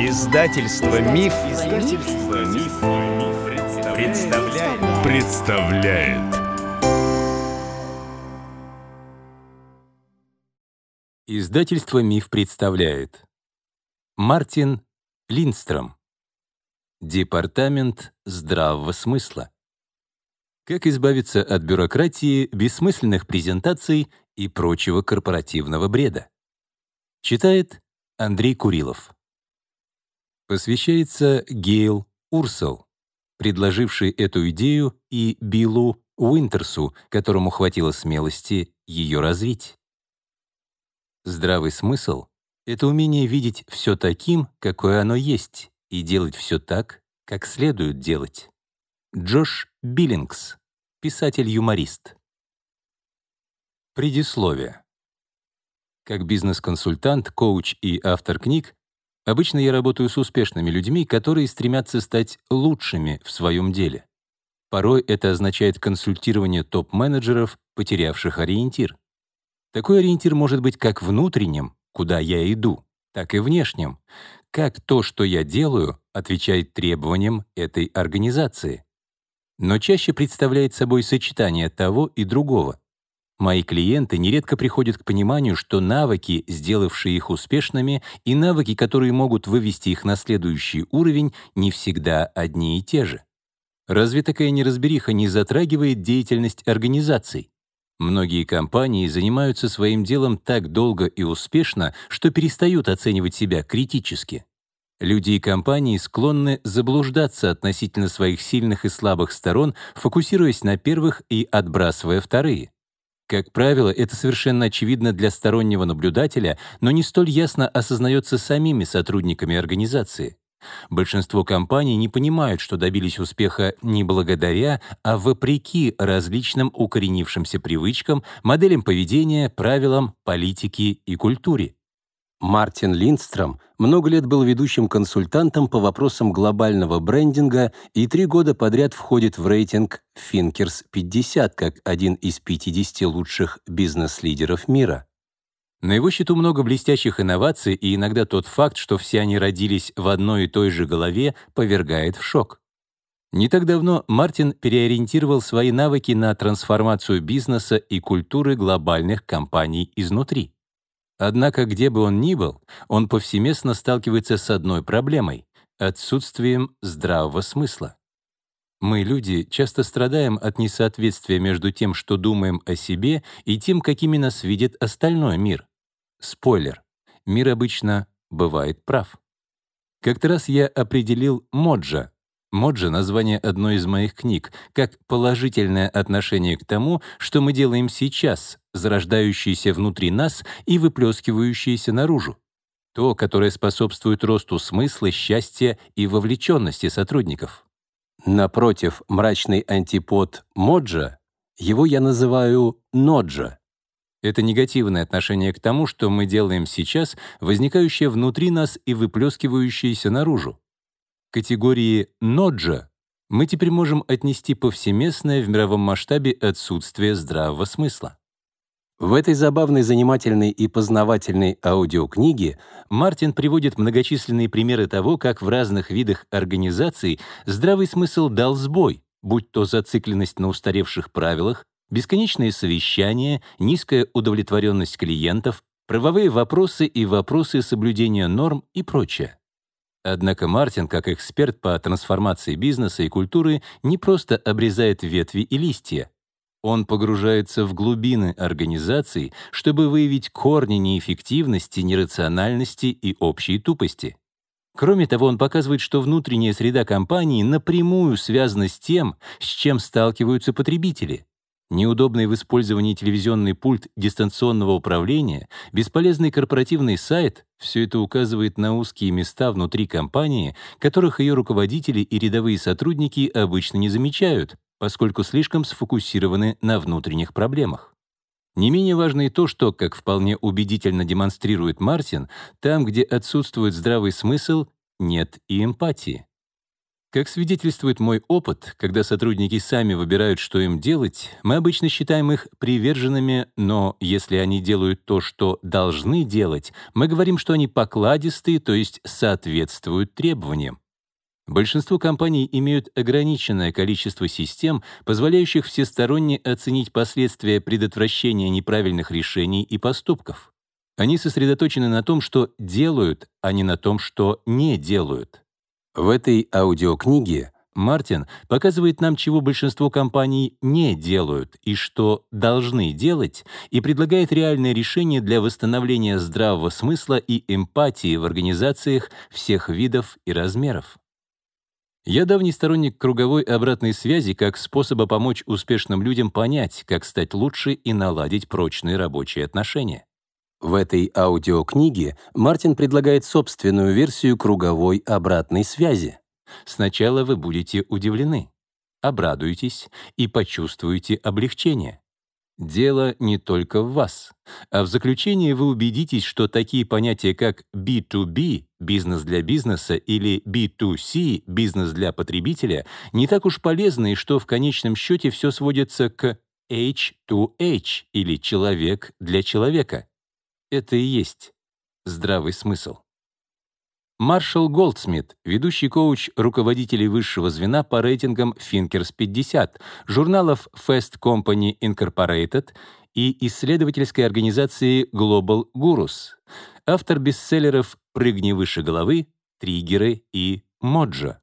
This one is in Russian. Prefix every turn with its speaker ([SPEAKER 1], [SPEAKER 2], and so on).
[SPEAKER 1] Издательство Миф, Издательство Миф, представляет. представляет.
[SPEAKER 2] Издательство Миф представляет. Мартин Линдстром. Департамент здравого смысла. Как избавиться от бюрократии, бессмысленных презентаций и прочего корпоративного бреда. Читает Андрей Курилов. Посвящается Гейл Урсел, предложившей эту идею, и Биллу Уинтерсу, которому хватило смелости ее развить. Здравый смысл — это умение видеть все таким, какое оно есть, и делать все так, как следует делать. Джош Биллингс, писатель-юморист. Предисловие. Как бизнес-консультант, коуч и автор книг, обычно я работаю с успешными людьми, которые стремятся стать лучшими в своем деле. Порой это означает консультирование топ-менеджеров, потерявших ориентир. Такой ориентир может быть как внутренним, куда я иду, так и внешним, как то, что я делаю, отвечает требованиям этой организации. Но чаще представляет собой сочетание того и другого. Мои клиенты нередко приходят к пониманию, что навыки, сделавшие их успешными, и навыки, которые могут вывести их на следующий уровень, не всегда одни и те же. Разве такая неразбериха не затрагивает деятельность организаций? Многие компании занимаются своим делом так долго и успешно, что перестают оценивать себя критически. Люди и компании склонны заблуждаться относительно своих сильных и слабых сторон, фокусируясь на первых и отбрасывая вторые. Как правило, это совершенно очевидно для стороннего наблюдателя, но не столь ясно осознается самими сотрудниками организации. Большинство компаний не понимают, что добились успеха не благодаря, а вопреки различным укоренившимся привычкам, моделям поведения, правилам, политике и культуре. Мартин Линдстром много лет был ведущим консультантом по вопросам глобального брендинга и три года подряд входит в рейтинг Finkers 50 как один из 50 лучших бизнес-лидеров мира. На его счету много блестящих инноваций, и иногда тот факт, что все они родились в одной и той же голове, повергает в шок. Не так давно Мартин переориентировал свои навыки на трансформацию бизнеса и культуры глобальных компаний изнутри. Однако, где бы он ни был, он повсеместно сталкивается с одной проблемой — отсутствием здравого смысла. Мы, люди, часто страдаем от несоответствия между тем, что думаем о себе, и тем, какими нас видит остальной мир. Спойлер. Мир обычно бывает прав. Как-то раз я определил Моджа, Моджа — название одной из моих книг, как положительное отношение к тому, что мы делаем сейчас, зарождающееся внутри нас и выплескивающееся наружу. То, которое способствует росту смысла, счастья и вовлеченности сотрудников. Напротив, мрачный антипод Моджа, его я называю Ноджа. Это негативное отношение к тому, что мы делаем сейчас, возникающее внутри нас и выплескивающееся наружу категории «ноджа» мы теперь можем отнести повсеместное в мировом масштабе отсутствие здравого смысла. В этой забавной, занимательной и познавательной аудиокниге Мартин приводит многочисленные примеры того, как в разных видах организаций здравый смысл дал сбой, будь то зацикленность на устаревших правилах, бесконечные совещания, низкая удовлетворенность клиентов, правовые вопросы и вопросы соблюдения норм и прочее. Однако Мартин, как эксперт по трансформации бизнеса и культуры, не просто обрезает ветви и листья. Он погружается в глубины организаций, чтобы выявить корни неэффективности, нерациональности и общей тупости. Кроме того, он показывает, что внутренняя среда компании напрямую связана с тем, с чем сталкиваются потребители. Неудобный в использовании телевизионный пульт дистанционного управления, бесполезный корпоративный сайт — все это указывает на узкие места внутри компании, которых ее руководители и рядовые сотрудники обычно не замечают, поскольку слишком сфокусированы на внутренних проблемах. Не менее важно и то, что, как вполне убедительно демонстрирует Мартин, там, где отсутствует здравый смысл, нет и эмпатии. Как свидетельствует мой опыт, когда сотрудники сами выбирают, что им делать, мы обычно считаем их приверженными, но если они делают то, что должны делать, мы говорим, что они покладистые, то есть соответствуют требованиям. Большинство компаний имеют ограниченное количество систем, позволяющих всесторонне оценить последствия предотвращения неправильных решений и поступков. Они сосредоточены на том, что делают, а не на том, что не делают. В этой аудиокниге Мартин показывает нам, чего большинство компаний не делают и что должны делать, и предлагает реальное решение для восстановления здравого смысла и эмпатии в организациях всех видов и размеров. Я давний сторонник круговой обратной связи как способа помочь успешным людям понять, как стать лучше и наладить прочные рабочие отношения. В этой аудиокниге Мартин предлагает собственную версию круговой обратной связи. Сначала вы будете удивлены, обрадуетесь и почувствуете облегчение. Дело не только в вас. А в заключение вы убедитесь, что такие понятия, как B2B — бизнес для бизнеса или B2C — бизнес для потребителя, не так уж полезны и что в конечном счете все сводится к H2H или человек для человека. Это и есть здравый смысл. Маршал Голдсмит, ведущий коуч руководителей высшего звена по рейтингам Thinkers 50, журналов Fast Company Incorporated и исследовательской организации Global Gurus, автор бестселлеров «Прыгни выше головы», «Триггеры» и «Моджо».